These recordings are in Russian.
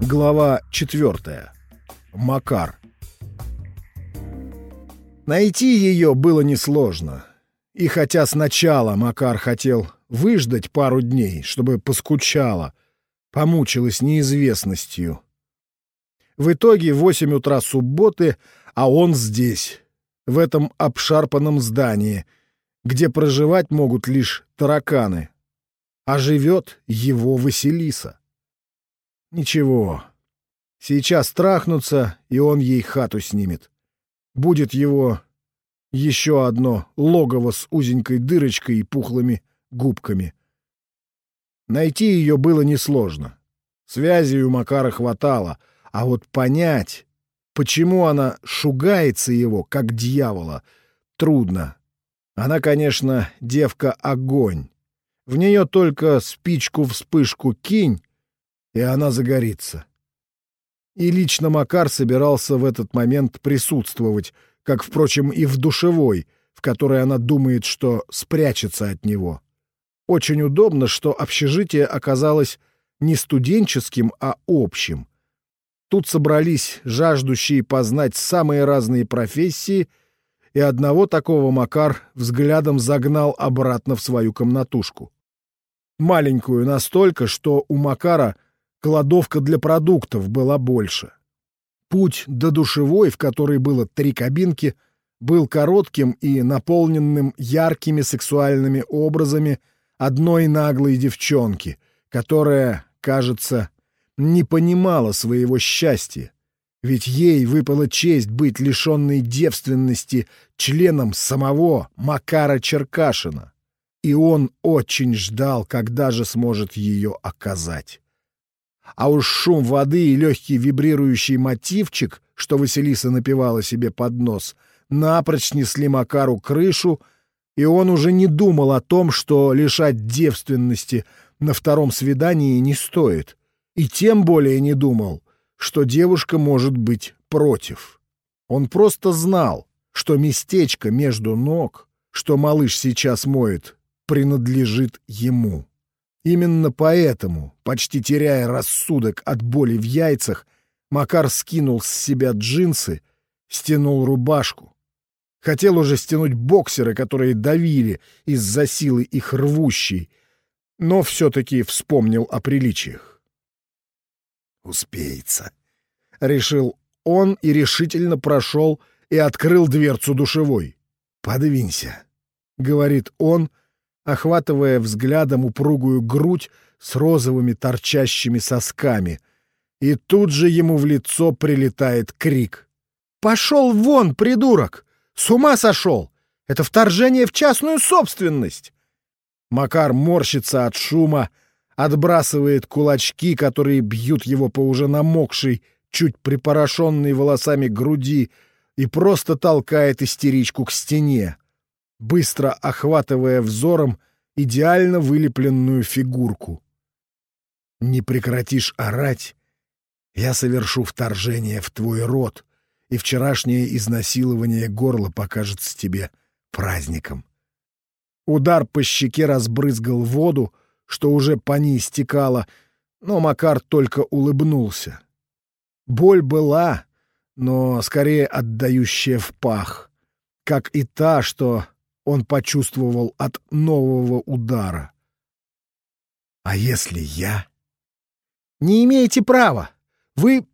Глава 4. Макар. Найти ее было несложно. И хотя сначала Макар хотел выждать пару дней, чтобы поскучала, помучилась неизвестностью. В итоге в восемь утра субботы, а он здесь, в этом обшарпанном здании, где проживать могут лишь тараканы. А живет его Василиса. Ничего. Сейчас трахнутся, и он ей хату снимет. Будет его еще одно логово с узенькой дырочкой и пухлыми губками. Найти ее было несложно. Связи у Макара хватало, а вот понять, почему она шугается его, как дьявола, трудно. Она, конечно, девка-огонь. В нее только спичку-вспышку кинь, и она загорится. И лично Макар собирался в этот момент присутствовать, как, впрочем, и в душевой, в которой она думает, что спрячется от него. Очень удобно, что общежитие оказалось не студенческим, а общим. Тут собрались жаждущие познать самые разные профессии, и одного такого Макар взглядом загнал обратно в свою комнатушку. Маленькую настолько, что у Макара кладовка для продуктов была больше. Путь до душевой, в которой было три кабинки, был коротким и наполненным яркими сексуальными образами одной наглой девчонки, которая, кажется, не понимала своего счастья, ведь ей выпала честь быть лишенной девственности членом самого Макара Черкашина, и он очень ждал, когда же сможет ее оказать. А уж шум воды и легкий вибрирующий мотивчик, что Василиса напевала себе под нос, напрочь снесли Макару крышу, и он уже не думал о том, что лишать девственности на втором свидании не стоит, и тем более не думал, что девушка может быть против. Он просто знал, что местечко между ног, что малыш сейчас моет, принадлежит ему. Именно поэтому, почти теряя рассудок от боли в яйцах, Макар скинул с себя джинсы, стянул рубашку. Хотел уже стянуть боксеры, которые давили из-за силы их рвущей, но все-таки вспомнил о приличиях. «Успеется», — решил он и решительно прошел и открыл дверцу душевой. «Подвинься», — говорит он, — охватывая взглядом упругую грудь с розовыми торчащими сосками. И тут же ему в лицо прилетает крик. «Пошел вон, придурок! С ума сошел! Это вторжение в частную собственность!» Макар морщится от шума, отбрасывает кулачки, которые бьют его по уже намокшей, чуть припорошенной волосами груди, и просто толкает истеричку к стене быстро охватывая взором идеально вылепленную фигурку. «Не прекратишь орать, я совершу вторжение в твой род, и вчерашнее изнасилование горла покажется тебе праздником». Удар по щеке разбрызгал воду, что уже по ней стекала, но Макар только улыбнулся. Боль была, но скорее отдающая в пах, как и та, что он почувствовал от нового удара. «А если я?» «Не имеете права! Вы...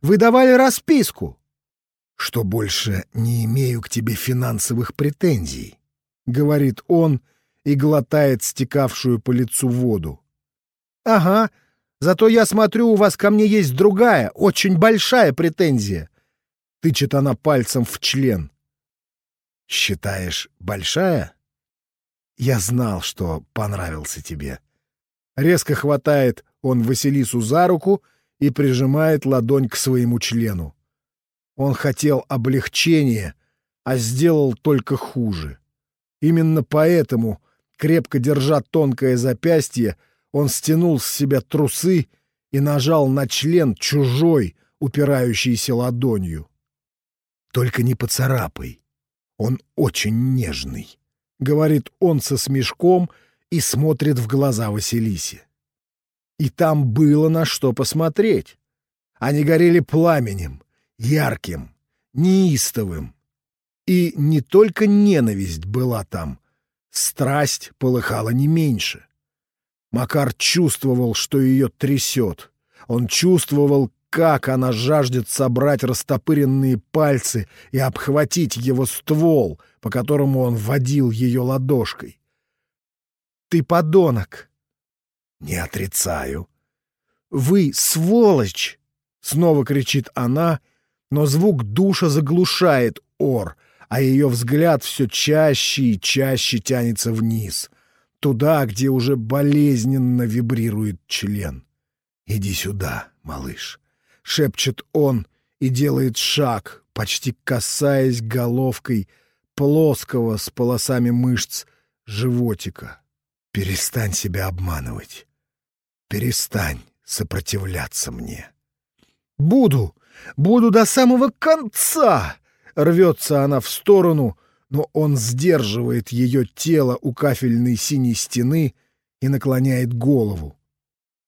вы давали расписку!» «Что больше не имею к тебе финансовых претензий», — говорит он и глотает стекавшую по лицу воду. «Ага, зато я смотрю, у вас ко мне есть другая, очень большая претензия», — тычет она пальцем в член. Считаешь, большая? Я знал, что понравился тебе. Резко хватает он Василису за руку и прижимает ладонь к своему члену. Он хотел облегчения, а сделал только хуже. Именно поэтому, крепко держа тонкое запястье, он стянул с себя трусы и нажал на член чужой, упирающейся ладонью. «Только не поцарапай», он очень нежный, — говорит он со смешком и смотрит в глаза Василисе. И там было на что посмотреть. Они горели пламенем, ярким, неистовым. И не только ненависть была там, страсть полыхала не меньше. Макар чувствовал, что ее трясет. Он чувствовал, как она жаждет собрать растопыренные пальцы и обхватить его ствол, по которому он водил ее ладошкой. «Ты подонок!» «Не отрицаю». «Вы сволочь!» — снова кричит она, но звук душа заглушает ор, а ее взгляд все чаще и чаще тянется вниз, туда, где уже болезненно вибрирует член. «Иди сюда, малыш», — шепчет он и делает шаг, почти касаясь головкой плоского с полосами мышц животика. «Перестань себя обманывать. Перестань сопротивляться мне». «Буду! Буду до самого конца!» Рвется она в сторону, но он сдерживает ее тело у кафельной синей стены и наклоняет голову.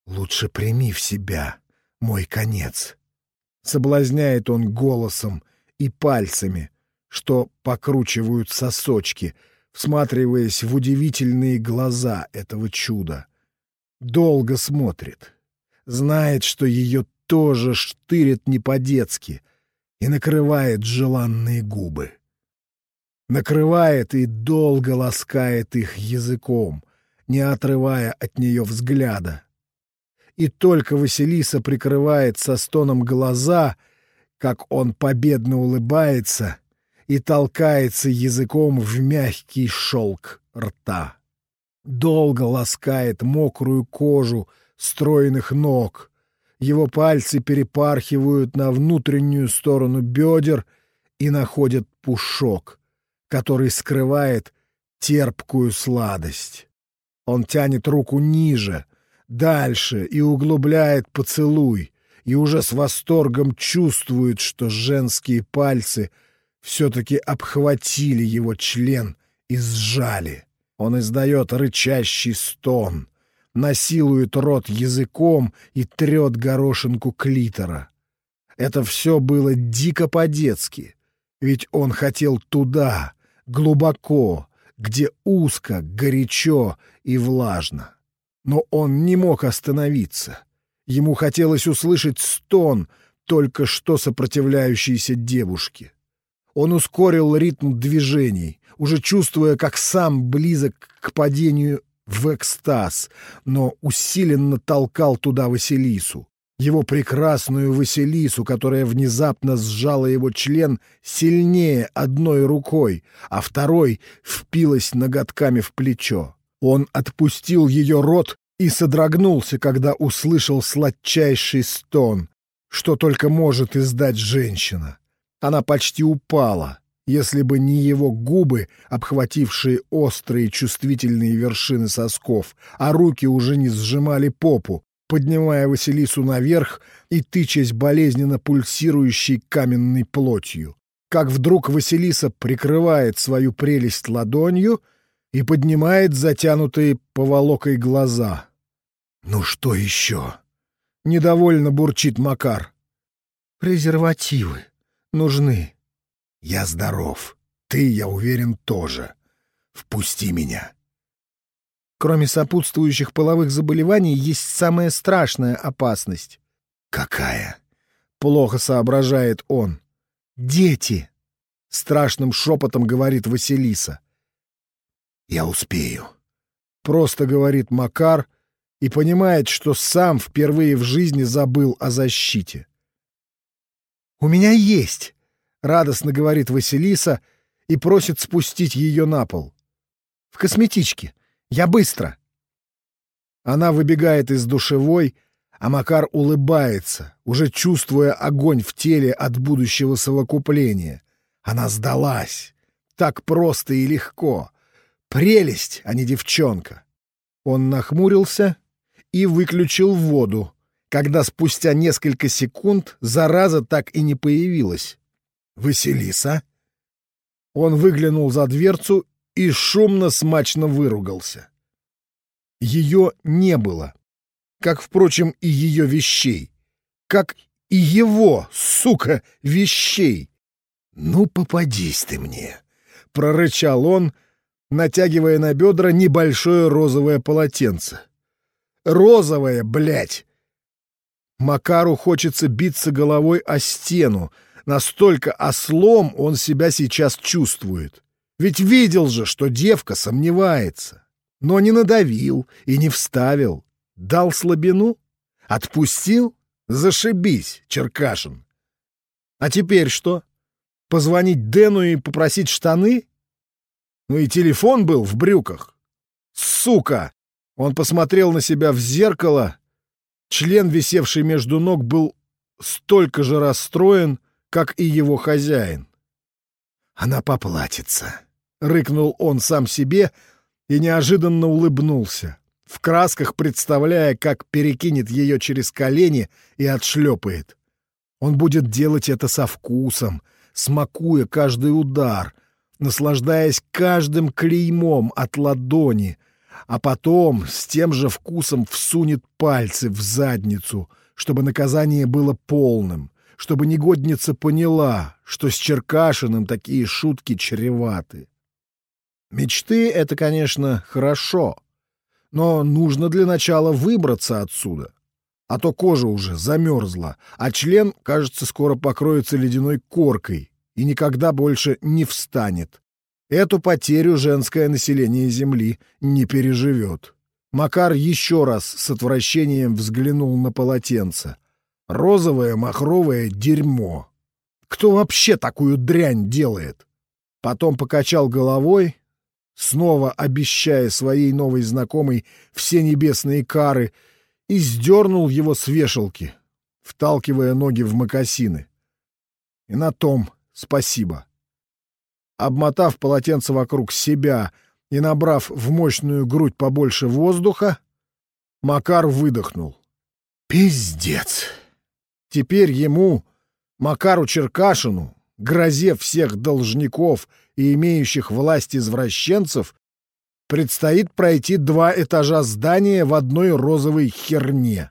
«Лучше прими в себя мой конец», — соблазняет он голосом и пальцами, что покручивают сосочки, всматриваясь в удивительные глаза этого чуда. Долго смотрит, знает, что ее тоже штырит не по-детски и накрывает желанные губы. Накрывает и долго ласкает их языком, не отрывая от нее взгляда. И только Василиса прикрывает со стоном глаза, как он победно улыбается и толкается языком в мягкий шелк рта. Долго ласкает мокрую кожу стройных ног — его пальцы перепархивают на внутреннюю сторону бедер и находят пушок, который скрывает терпкую сладость. Он тянет руку ниже, дальше и углубляет поцелуй, и уже с восторгом чувствует, что женские пальцы все-таки обхватили его член и сжали. Он издает рычащий стон — насилует рот языком и трет горошинку клитора. Это все было дико по-детски, ведь он хотел туда, глубоко, где узко, горячо и влажно. Но он не мог остановиться. Ему хотелось услышать стон только что сопротивляющейся девушки. Он ускорил ритм движений, уже чувствуя, как сам близок к падению в экстаз, но усиленно толкал туда Василису. Его прекрасную Василису, которая внезапно сжала его член сильнее одной рукой, а второй впилась ноготками в плечо. Он отпустил ее рот и содрогнулся, когда услышал сладчайший стон, что только может издать женщина. Она почти упала если бы не его губы, обхватившие острые чувствительные вершины сосков, а руки уже не сжимали попу, поднимая Василису наверх и тычась болезненно пульсирующей каменной плотью. Как вдруг Василиса прикрывает свою прелесть ладонью и поднимает затянутые поволокой глаза. «Ну что еще?» — недовольно бурчит Макар. «Презервативы нужны», я здоров. Ты, я уверен, тоже. Впусти меня. Кроме сопутствующих половых заболеваний, есть самая страшная опасность. Какая? Плохо соображает он. Дети! Страшным шепотом говорит Василиса. Я успею. Просто говорит Макар и понимает, что сам впервые в жизни забыл о защите. «У меня есть!» — радостно говорит Василиса и просит спустить ее на пол. «В косметичке. Я быстро». Она выбегает из душевой, а Макар улыбается, уже чувствуя огонь в теле от будущего совокупления. Она сдалась. Так просто и легко. Прелесть, а не девчонка. Он нахмурился и выключил воду, когда спустя несколько секунд зараза так и не появилась. «Василиса?» Он выглянул за дверцу и шумно смачно выругался. Ее не было, как, впрочем, и ее вещей, как и его, сука, вещей. «Ну, попадись ты мне!» — прорычал он, натягивая на бедра небольшое розовое полотенце. «Розовое, блядь!» Макару хочется биться головой о стену, настолько ослом он себя сейчас чувствует. Ведь видел же, что девка сомневается. Но не надавил и не вставил. Дал слабину? Отпустил? Зашибись, Черкашин. А теперь что? Позвонить Дэну и попросить штаны? Ну и телефон был в брюках. Сука! Он посмотрел на себя в зеркало. Член, висевший между ног, был столько же расстроен, как и его хозяин. «Она поплатится», — рыкнул он сам себе и неожиданно улыбнулся в красках представляя, как перекинет ее через колени и отшлепает. Он будет делать это со вкусом, смакуя каждый удар, наслаждаясь каждым клеймом от ладони, а потом с тем же вкусом всунет пальцы в задницу, чтобы наказание было полным, чтобы негодница поняла, что с Черкашиным такие шутки чреваты. Мечты — это, конечно, хорошо — но нужно для начала выбраться отсюда. А то кожа уже замерзла, а член, кажется, скоро покроется ледяной коркой и никогда больше не встанет. Эту потерю женское население Земли не переживет. Макар еще раз с отвращением взглянул на полотенце. Розовое махровое дерьмо. Кто вообще такую дрянь делает? Потом покачал головой, снова обещая своей новой знакомой все небесные кары, и сдернул его с вешалки, вталкивая ноги в мокасины. И на том спасибо. Обмотав полотенце вокруг себя и набрав в мощную грудь побольше воздуха, Макар выдохнул. «Пиздец!» Теперь ему, Макару Черкашину, грозе всех должников и имеющих власть извращенцев, предстоит пройти два этажа здания в одной розовой херне.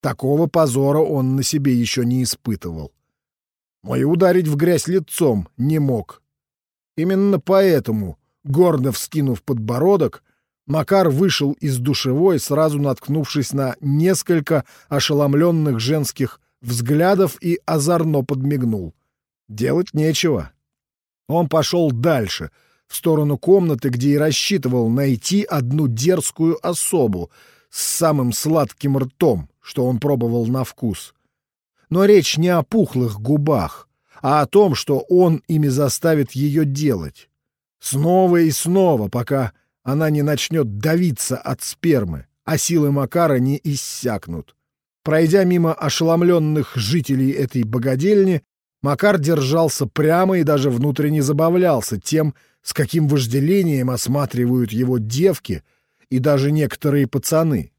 Такого позора он на себе еще не испытывал. Но и ударить в грязь лицом не мог. Именно поэтому, гордо вскинув подбородок, Макар вышел из душевой, сразу наткнувшись на несколько ошеломленных женских взглядов и озорно подмигнул. Делать нечего. Он пошел дальше, в сторону комнаты, где и рассчитывал найти одну дерзкую особу с самым сладким ртом, что он пробовал на вкус. Но речь не о пухлых губах, а о том, что он ими заставит ее делать. Снова и снова, пока она не начнет давиться от спермы, а силы Макара не иссякнут. Пройдя мимо ошеломленных жителей этой богадельни, Макар держался прямо и даже внутренне забавлялся тем, с каким вожделением осматривают его девки и даже некоторые пацаны.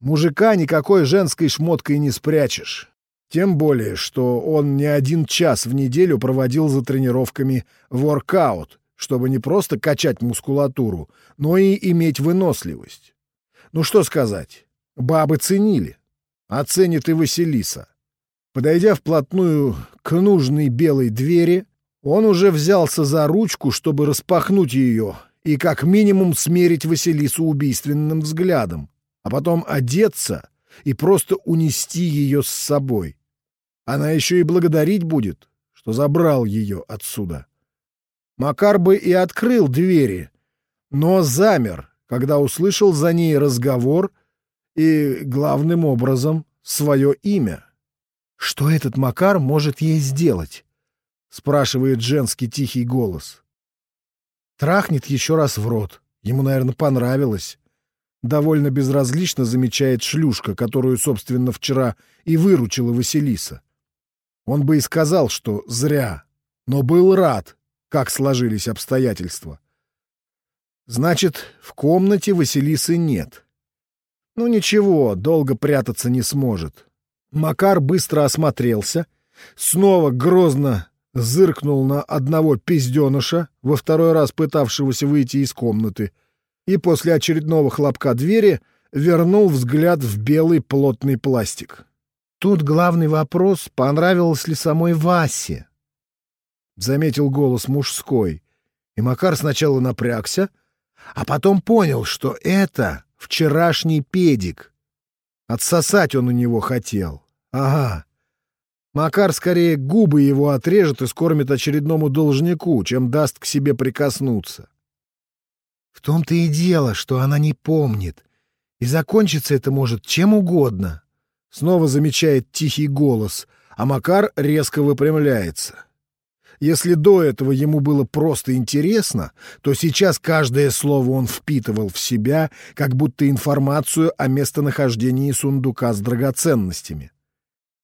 Мужика никакой женской шмоткой не спрячешь. Тем более, что он не один час в неделю проводил за тренировками воркаут, чтобы не просто качать мускулатуру, но и иметь выносливость. Ну что сказать, бабы ценили. Оценит и Василиса. Подойдя вплотную к нужной белой двери, он уже взялся за ручку, чтобы распахнуть ее и как минимум смерить Василису убийственным взглядом, а потом одеться и просто унести ее с собой. Она еще и благодарить будет, что забрал ее отсюда. Макар бы и открыл двери, но замер, когда услышал за ней разговор и, главным образом, свое имя. «Что этот Макар может ей сделать?» — спрашивает женский тихий голос. Трахнет еще раз в рот. Ему, наверное, понравилось. Довольно безразлично замечает шлюшка, которую, собственно, вчера и выручила Василиса. Он бы и сказал, что зря, но был рад, как сложились обстоятельства. Значит, в комнате Василисы нет. Ну ничего, долго прятаться не сможет. Макар быстро осмотрелся, снова грозно зыркнул на одного пизденыша, во второй раз пытавшегося выйти из комнаты, и после очередного хлопка двери вернул взгляд в белый плотный пластик. Тут главный вопрос, понравилось ли самой Васе. Заметил голос мужской, и Макар сначала напрягся, а потом понял, что это вчерашний педик. Отсосать он у него хотел. Ага. Макар скорее губы его отрежет и скормит очередному должнику, чем даст к себе прикоснуться. В том-то и дело, что она не помнит. И закончиться это может чем угодно. Снова замечает тихий голос, а Макар резко выпрямляется. Если до этого ему было просто интересно, то сейчас каждое слово он впитывал в себя, как будто информацию о местонахождении сундука с драгоценностями.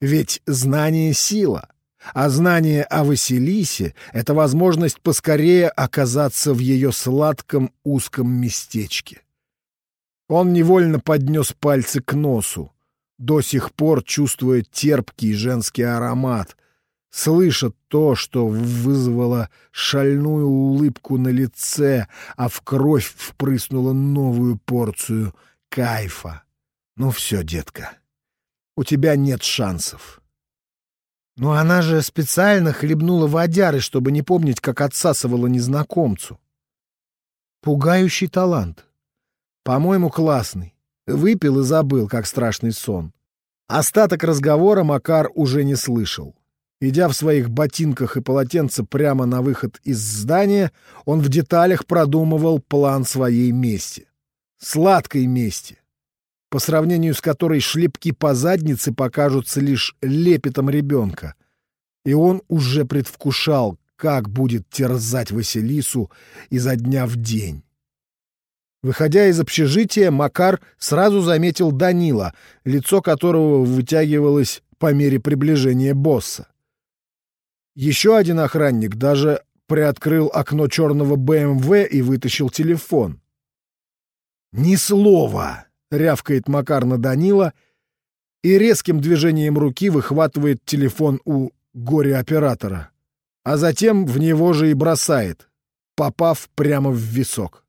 Ведь знание — сила, а знание о Василисе — это возможность поскорее оказаться в ее сладком узком местечке. Он невольно поднес пальцы к носу, до сих пор чувствуя терпкий женский аромат, слыша то, что вызвало шальную улыбку на лице, а в кровь впрыснула новую порцию кайфа. Ну все, детка, у тебя нет шансов. Но она же специально хлебнула водяры, чтобы не помнить, как отсасывала незнакомцу. Пугающий талант. По-моему, классный. Выпил и забыл, как страшный сон. Остаток разговора Макар уже не слышал. Идя в своих ботинках и полотенце прямо на выход из здания, он в деталях продумывал план своей мести. Сладкой мести, по сравнению с которой шлепки по заднице покажутся лишь лепетом ребенка. И он уже предвкушал, как будет терзать Василису изо дня в день. Выходя из общежития, Макар сразу заметил Данила, лицо которого вытягивалось по мере приближения босса. Еще один охранник даже приоткрыл окно черного БМВ и вытащил телефон. «Ни слова!» — рявкает Макар на Данила и резким движением руки выхватывает телефон у горе-оператора, а затем в него же и бросает, попав прямо в висок.